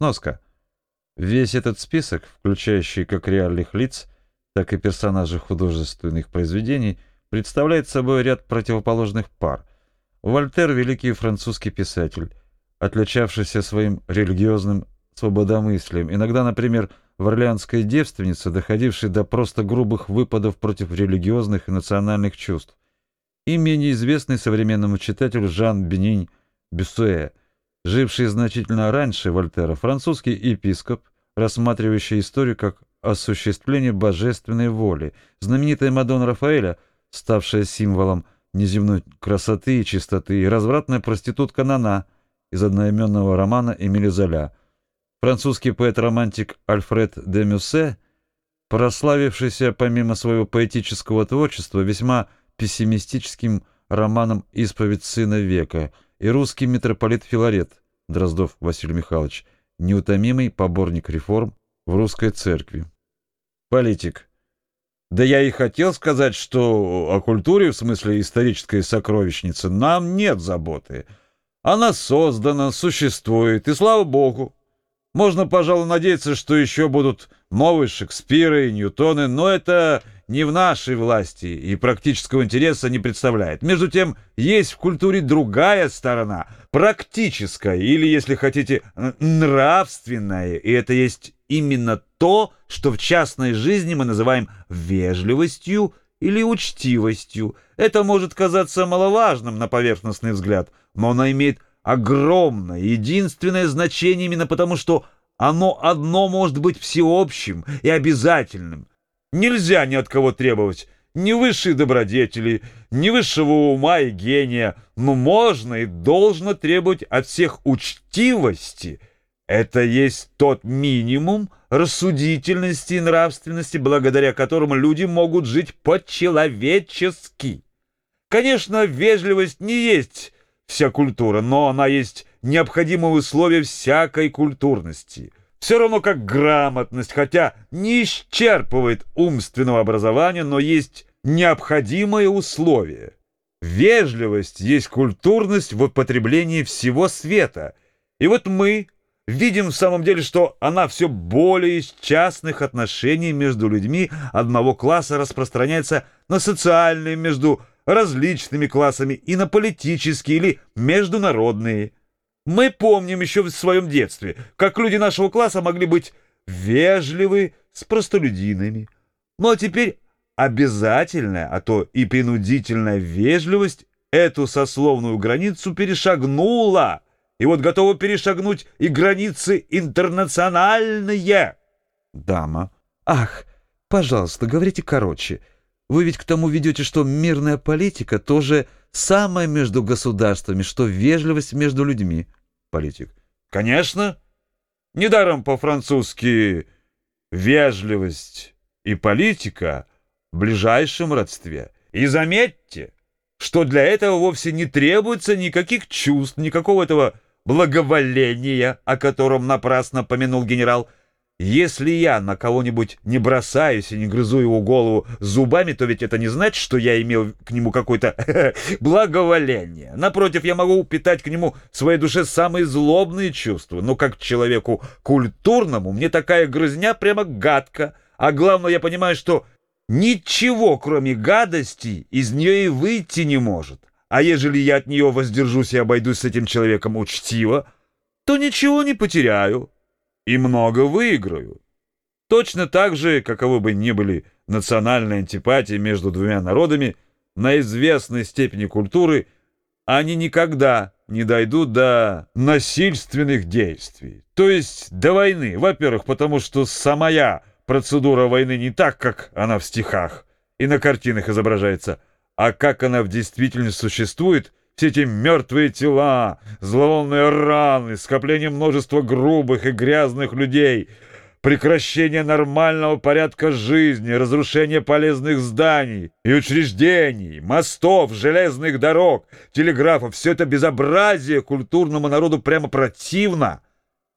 Сноска. Весь этот список, включающий как реальных лиц, так и персонажей художественных произведений, представляет собой ряд противоположных пар. Вольтер – великий французский писатель, отличавшийся своим религиозным свободомыслием, иногда, например, в «Орлеанской девственнице», доходившей до просто грубых выпадов против религиозных и национальных чувств, и менее известный современному читателю Жан Бенинь Бюссуэ, живший значительно раньше Вольтера, французский епископ, рассматривающий историю как осуществление божественной воли, знаменитая Мадонна Рафаэля, ставшая символом неземной красоты и чистоты, и развратная проститутка Нана из одноименного романа Эмили Золя, французский поэт-романтик Альфред де Мюссе, прославившийся помимо своего поэтического творчества весьма пессимистическим романом «Исповедь сына века» и русский митрополит Филарет Дроздов Василий Михайлович, неутомимый поборник реформ в русской церкви. Политик. Да я и хотел сказать, что о культуре, в смысле исторической сокровищницы, нам нет заботы. Она создана, существует, и слава богу. Можно, пожалуй, надеяться, что еще будут новые Шекспиры и Ньютоны, но это не в нашей власти и практического интереса не представляет. Между тем, есть в культуре другая сторона, практическая или, если хотите, нравственная, и это есть именно то, что в частной жизни мы называем вежливостью или учтивостью. Это может казаться маловажным на поверхностный взгляд, но оно имеет огромное, единственное значение именно потому, что оно одно может быть всеобщим и обязательным. Нельзя ни от кого требовать ни высшей добродетели, ни высшего ума и гения, но можно и должно требовать от всех учтивости. Это есть тот минимум рассудительности и нравственности, благодаря которому люди могут жить по-человечески. Конечно, вежливость не есть вся культура, но она есть необходимое условие всякой культурности. Все равно как грамотность, хотя не исчерпывает умственного образования, но есть необходимое условие. Вежливость есть культурность в употреблении всего света. И вот мы видим в самом деле, что она все более из частных отношений между людьми одного класса распространяется на социальные между различными классами и на политические или международные. Мы помним еще в своем детстве, как люди нашего класса могли быть вежливы с простолюдинами. Ну а теперь обязательная, а то и принудительная вежливость эту сословную границу перешагнула, и вот готова перешагнуть и границы интернациональные. Дама. Ах, пожалуйста, говорите короче. Вы ведь к тому ведете, что мирная политика тоже самое между государствами, что вежливость между людьми. Политик. Конечно. Недаром по-французски вежливость и политика в ближайшем родстве. И заметьте, что для этого вовсе не требуется никаких чувств, никакого этого благоволения, о котором напрасно помянул генерал если я на кого-нибудь не бросаюсь и не грызу его голову зубами, то ведь это не значит, что я имел к нему какое-то благоволение. Напротив, я могу питать к нему в своей душе самые злобные чувства. Но как человеку культурному мне такая грызня прямо гадка. А главное, я понимаю, что ничего, кроме гадости, из нее и выйти не может. А ежели я от нее воздержусь и обойдусь с этим человеком учтиво, то ничего не потеряю и много выиграю. Точно так же, каковы бы ни были национальные антипатии между двумя народами, на известной степени культуры они никогда не дойдут до насильственных действий. То есть до войны. Во-первых, потому что самая процедура войны не так, как она в стихах и на картинах изображается, а как она в действительности существует – все эти мертвые тела, зловонные раны, скопление множества грубых и грязных людей, прекращение нормального порядка жизни, разрушение полезных зданий и учреждений, мостов, железных дорог, телеграфов, все это безобразие культурному народу прямо противно.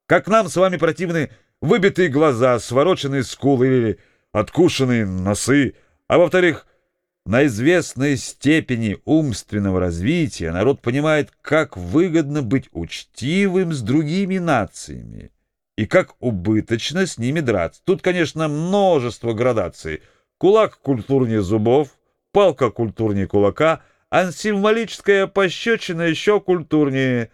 Как нам с вами противны выбитые глаза, свороченные скулы или откушенные носы, а во-вторых, на известной степени умственного развития народ понимает, как выгодно быть учтивым с другими нациями и как убыточно с ними драться. Тут, конечно, множество градаций. Кулак культурнее зубов, палка культурнее кулака, а символическая пощечина еще культурнее.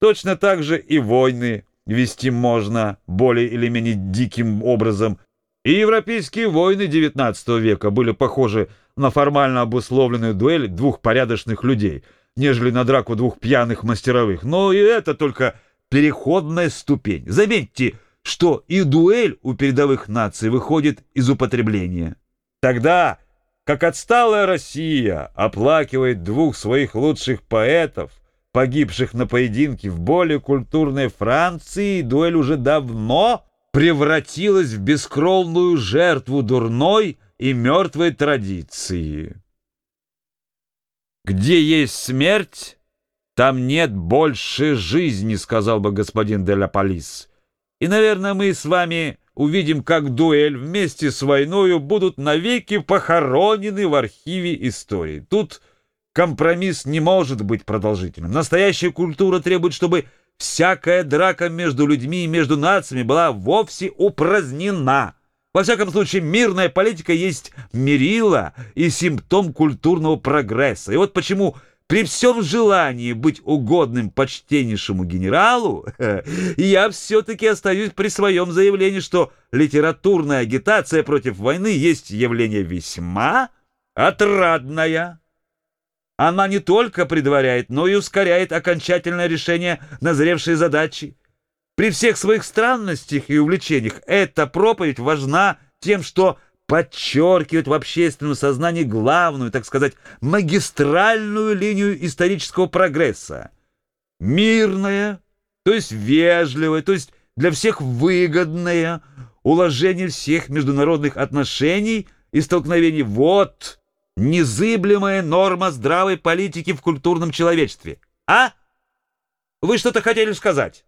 Точно так же и войны вести можно более или менее диким образом. И европейские войны XIX века были похожи на формально обусловленную дуэль двух порядочных людей, нежели на драку двух пьяных мастеровых. Но и это только переходная ступень. Заметьте, что и дуэль у передовых наций выходит из употребления. Тогда, как отсталая Россия оплакивает двух своих лучших поэтов, погибших на поединке в более культурной Франции, дуэль уже давно превратилась в бескровную жертву дурной и мертвой традиции. Где есть смерть, там нет больше жизни, сказал бы господин де ла Полис. И, наверное, мы с вами увидим, как дуэль вместе с войною будут навеки похоронены в архиве истории. Тут компромисс не может быть продолжительным. Настоящая культура требует, чтобы всякая драка между людьми и между нациями была вовсе упразднена. Во всяком случае, мирная политика есть мерила и симптом культурного прогресса. И вот почему при всем желании быть угодным почтеннейшему генералу, я все-таки остаюсь при своем заявлении, что литературная агитация против войны есть явление весьма отрадное. Она не только предваряет, но и ускоряет окончательное решение назревшей задачи. При всех своих странностях и увлечениях эта проповедь важна тем, что подчеркивает в общественном сознании главную, так сказать, магистральную линию исторического прогресса. Мирное, то есть вежливое, то есть для всех выгодное уложение всех международных отношений и столкновений. Вот незыблемая норма здравой политики в культурном человечестве. А? Вы что-то хотели сказать?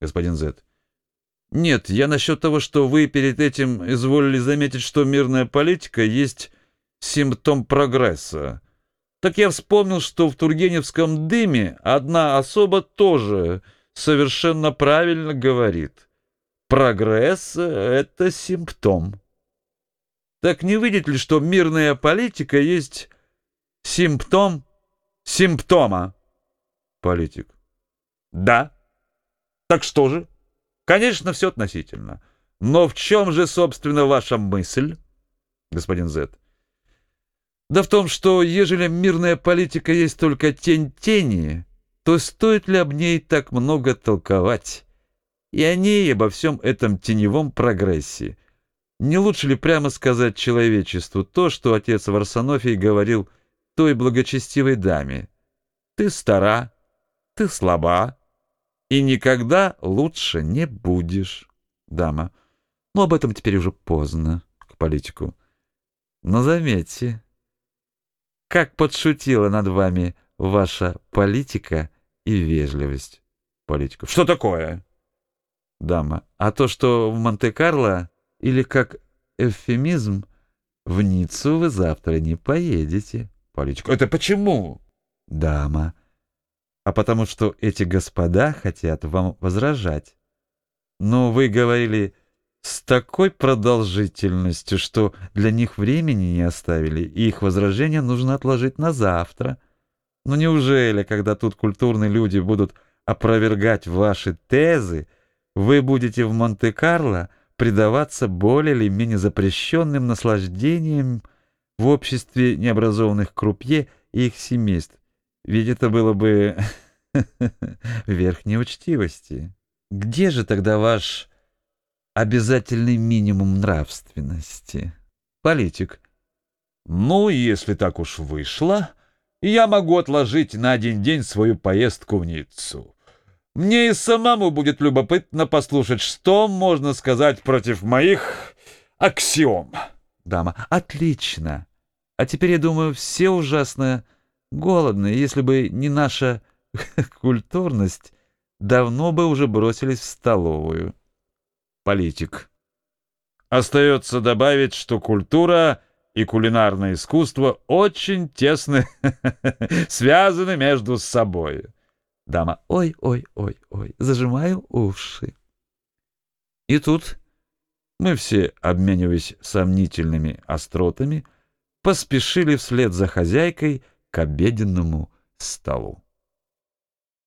Господин Зетт. Нет, я насчет того, что вы перед этим изволили заметить, что мирная политика есть симптом прогресса. Так я вспомнил, что в Тургеневском дыме одна особа тоже совершенно правильно говорит. Прогресс — это симптом. Так не видит ли, что мирная политика есть симптом симптома? Политик. Да. Так что же? Конечно, все относительно. Но в чем же, собственно, ваша мысль, господин Зет? Да в том, что ежели мирная политика есть только тень тени, то стоит ли об ней так много толковать? И о ней, обо всем этом теневом прогрессе. Не лучше ли прямо сказать человечеству то, что отец Варсонофий говорил той благочестивой даме? Ты стара, ты слаба, и никогда лучше не будешь. Дама. Ну, об этом теперь уже поздно, к политику. Но заметьте, как подшутила над вами ваша политика и вежливость. Политику. Что такое? Дама. А то, что в Монте-Карло, или как эвфемизм, в Ниццу вы завтра не поедете. Политику. Это почему? Дама а потому что эти господа хотят вам возражать. Но вы говорили с такой продолжительностью, что для них времени не оставили, и их возражения нужно отложить на завтра. Но неужели, когда тут культурные люди будут опровергать ваши тезы, вы будете в Монте-Карло предаваться более или менее запрещенным наслаждениям в обществе необразованных крупье и их семейств? Ведь это было бы верхней учтивости. Где же тогда ваш обязательный минимум нравственности? Политик. Ну, если так уж вышло, я могу отложить на один день свою поездку в Ниццу. Мне и самому будет любопытно послушать, что можно сказать против моих аксиом. Дама. Отлично. А теперь, я думаю, все ужасно голодные. Если бы не наша культурность, давно бы уже бросились в столовую. Политик. Остается добавить, что культура и кулинарное искусство очень тесно связаны между собой. Дама, ой-ой-ой-ой, зажимаю уши. И тут мы все, обмениваясь сомнительными остротами, поспешили вслед за хозяйкой к обеденному столу.